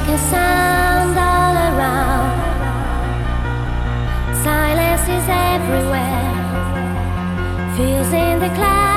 making a sound all around. Silence is everywhere, feels in the clouds.